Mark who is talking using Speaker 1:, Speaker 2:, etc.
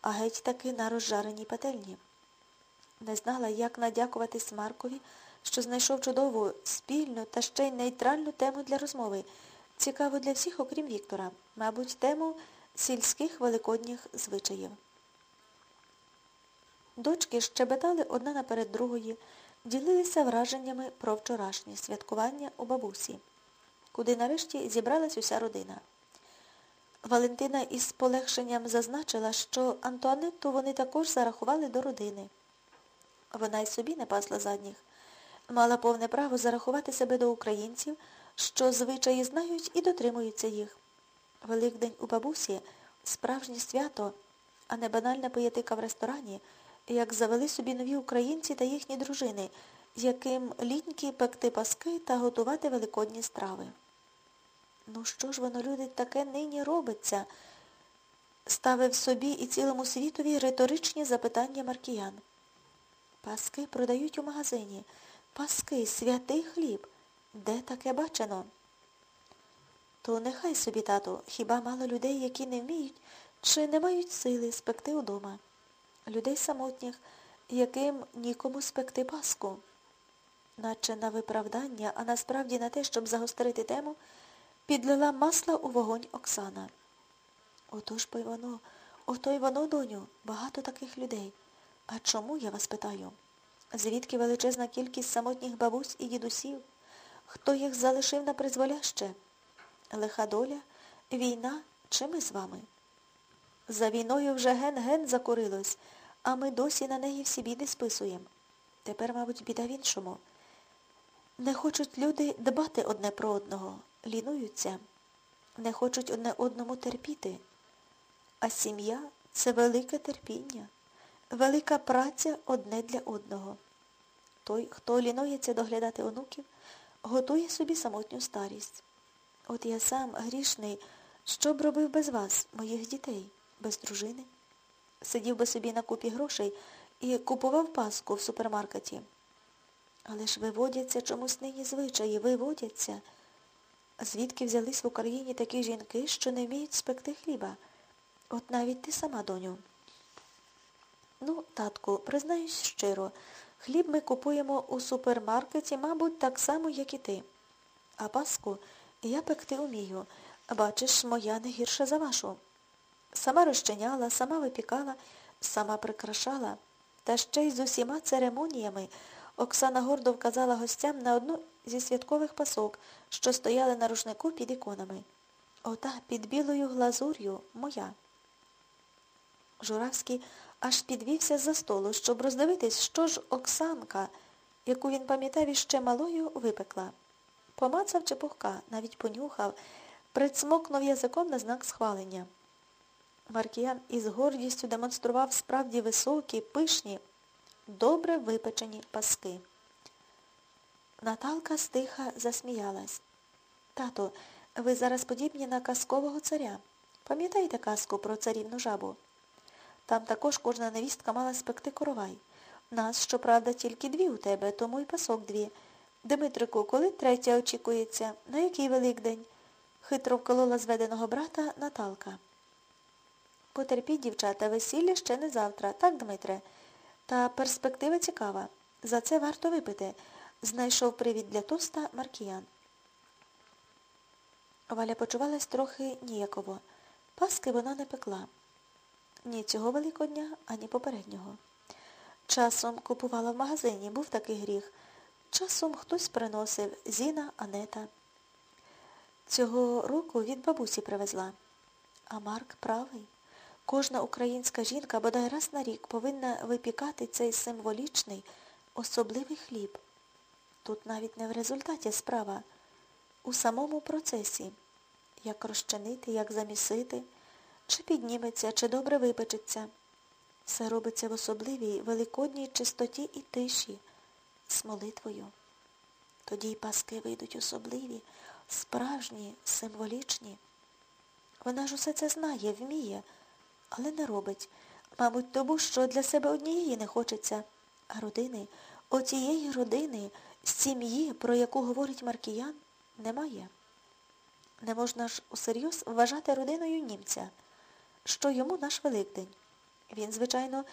Speaker 1: а геть таки на розжареній пательні. Не знала, як надякувати Маркові, що знайшов чудову, спільну та ще й нейтральну тему для розмови, цікаву для всіх, окрім Віктора, мабуть, тему сільських великодніх звичаїв. Дочки щебетали одна наперед другої, ділилися враженнями про вчорашнє святкування у бабусі, куди нарешті зібралась уся родина. Валентина із полегшенням зазначила, що Антуанетту вони також зарахували до родини. Вона й собі не пасла задніх. Мала повне право зарахувати себе до українців, що звичаї знають і дотримуються їх. Великдень у бабусі справжнє свято, а не банальна поєтика в ресторані, як завели собі нові українці та їхні дружини, яким ліньки пекти паски та готувати великодні страви. Ну що ж воно, люди, таке нині робиться? Ставив собі і цілому світові риторичні запитання маркіян. Паски продають у магазині. Паски, святий хліб. Де таке бачено? То нехай собі, тато, хіба мало людей, які не вміють чи не мають сили спекти удома. Людей самотніх, яким нікому спекти паску. Наче на виправдання, а насправді на те, щоб загострити тему, підлила масла у вогонь Оксана. Отож бо й воно, ото й воно, доню, багато таких людей. А чому, я вас питаю? Звідки величезна кількість самотніх бабусь і дідусів? Хто їх залишив на призволяще? Лиха доля, війна чи ми з вами? За війною вже ген-ген закурилось, а ми досі на неї всі біди списуємо. Тепер, мабуть, біда в іншому. Не хочуть люди дбати одне про одного, лінуються, не хочуть одне одному терпіти. А сім'я це велике терпіння, велика праця одне для одного. Той, хто лінується доглядати онуків, готує собі самотню старість. От я сам, грішний, що б робив без вас, моїх дітей, без дружини? Сидів би собі на купі грошей і купував паску в супермаркеті. Але ж виводяться чомусь нині звичаї, виводяться. Звідки взялись в Україні такі жінки, що не вміють спекти хліба? От навіть ти сама, доню. Ну, татку, признаюсь щиро, хліб ми купуємо у супермаркеті, мабуть, так само, як і ти. А паску я пекти умію. Бачиш, моя не гірша за вашу. Сама розчиняла, сама випікала, сама прикрашала. Та ще й з усіма церемоніями Оксана гордо вказала гостям на одну зі святкових пасок, що стояли на рушнику під іконами. Ота під білою глазур'ю моя. Журавський аж підвівся за столу, щоб роздивитись, що ж Оксанка, яку він пам'ятав іще малою, випекла. Помацав чепухка, навіть понюхав, прицмокнув язиком на знак схвалення. Маркіян із гордістю демонстрував справді високі, пишні, добре випечені паски. Наталка стиха засміялась. Тато, ви зараз подібні на казкового царя. Пам'ятаєте казку про царівну жабу? Там також кожна невістка мала спекти коровай. Нас, щоправда, тільки дві у тебе, тому й пасок дві. Димитрику, коли третя очікується? На який Великдень? Хитро вколола зведеного брата Наталка. Потерпіть, дівчата, весілля ще не завтра. Так, Дмитре? Та перспектива цікава. За це варто випити. Знайшов привід для тоста Маркіян. Валя почувалась трохи ніяково. Паски вона не пекла. Ні цього Великодня, ані попереднього. Часом купувала в магазині, був такий гріх. Часом хтось приносив Зіна, Анета. Цього року від бабусі привезла. А Марк правий. Кожна українська жінка бодай раз на рік повинна випікати цей символічний, особливий хліб. Тут навіть не в результаті справа, у самому процесі. Як розчинити, як замісити, чи підніметься, чи добре випечеться. Все робиться в особливій, великодній чистоті і тиші, з молитвою. Тоді й паски вийдуть особливі, справжні, символічні. Вона ж усе це знає, вміє але не робить. Мабуть, тому що для себе однієї не хочеться. А родини, оцієї родини, сім'ї, про яку говорить Маркіян, немає. Не можна ж усерйоз вважати родиною німця, що йому наш Великдень. Він, звичайно,